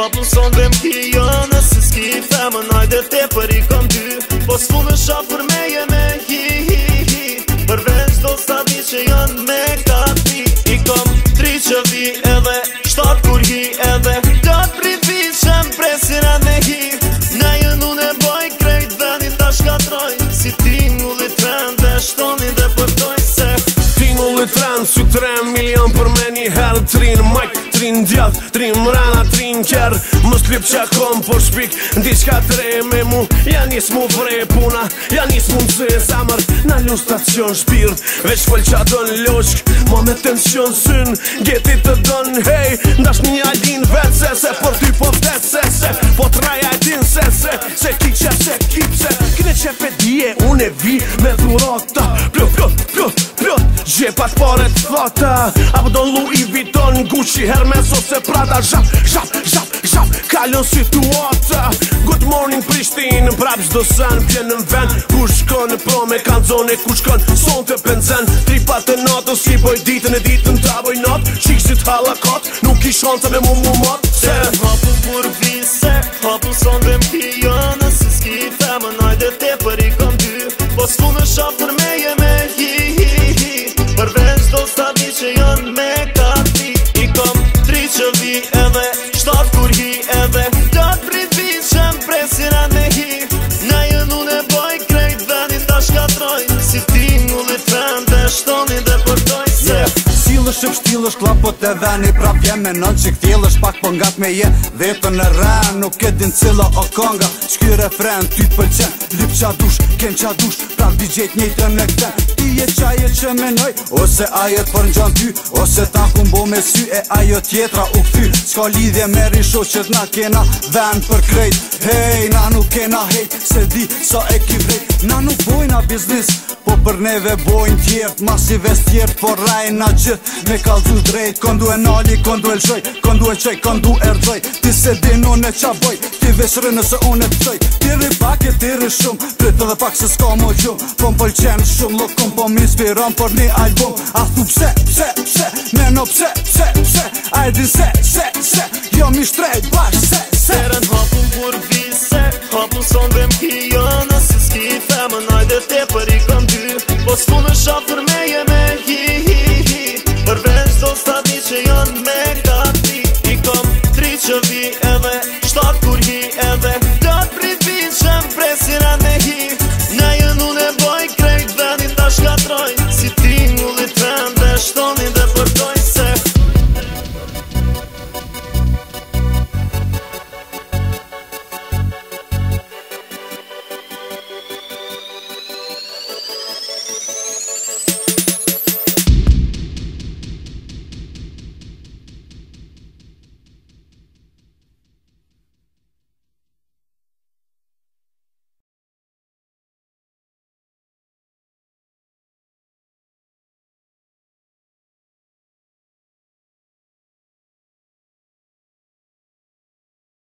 Ma për sonë dhe m'ki jo, nësë s'ki Femën te për i kom dy Po s'fu në shafë për me jeme hi hi hi Përveç do s'ta di që janë me ka ti I kom tri që vi edhe Shtarë kur hi edhe Do të privi që më presira me hi Ne jën unë e boj krejt dhe një ta shkatroj Si ti mulli trend dhe shtoni dhe përdoj se Ti mulli trend, sy trend, milion për me një herë të Majtë trin djath, trin mrana, trin kjer Më s'klip që akon për shpik Ndi qka të re me mu Ja njës mu vre puna Ja njës mu mësë e samër Në një stacion shpir Vesh fëll qa dën loqk Ma me tension sën Gjeti të don hej Ndash një ajdin vetë se se Për ty po të se se Po traja raj se se Se ti qep se kip se Kine qep e dje une vi me dhurata Plot, plot, plot, plot Gjepat pare të fata Apo do lu i viton Gucci, Hermes ose Prada Zhap, zhap, zhap, zhap, kalion situata Good morning Prishtin, prap zdo sen, pjen në ven Ku shkon në prome, kanë zone, ku shkon, son të Tri Tripat e natë, si boj ditën e ditën, ta boj natë Qikësit halakot, nuk i shanta me mu mu matë Se hapu për vise, hapu son dhe mpijonë Si s'ki i femë, najde te për i kom dy Po s'fu në shafë me jeme, hi hi hi Për do s'ta dhe could he ever shumë shtilë është klapot po dhe një prap jem me non që këtilë është pak po nga me je dhe të në rrën nuk e din cilë o konga që refren ty të lip qa dush, ken qa dush prap di gjejt një të në këtën ti e qaje që menoj ose ajet për në gjan ty ose ta ku mbo me sy e ajo tjetra u këty s'ka lidhje me risho që t'na kena ven për krejt hej na nuk kena hej se di sa so e ki vrejt na nuk bojna biznis për neve bojnë tjep Masive stjep, por rajnë na gjith Me kalzu drejt, këndu e nali, këndu e lëshoj Këndu e qoj, këndu e rdoj Ti se din unë e qa boj Ti vishrë nëse unë e pëtoj Tiri pak e tiri shumë Prit edhe pak se s'ka më gjumë Po më pëlqenë shumë lukum Po më inspiron për një album A thu pse, pse, pse Me në pse, pse, pse A e din se, se, se Jo mi shtrejt bash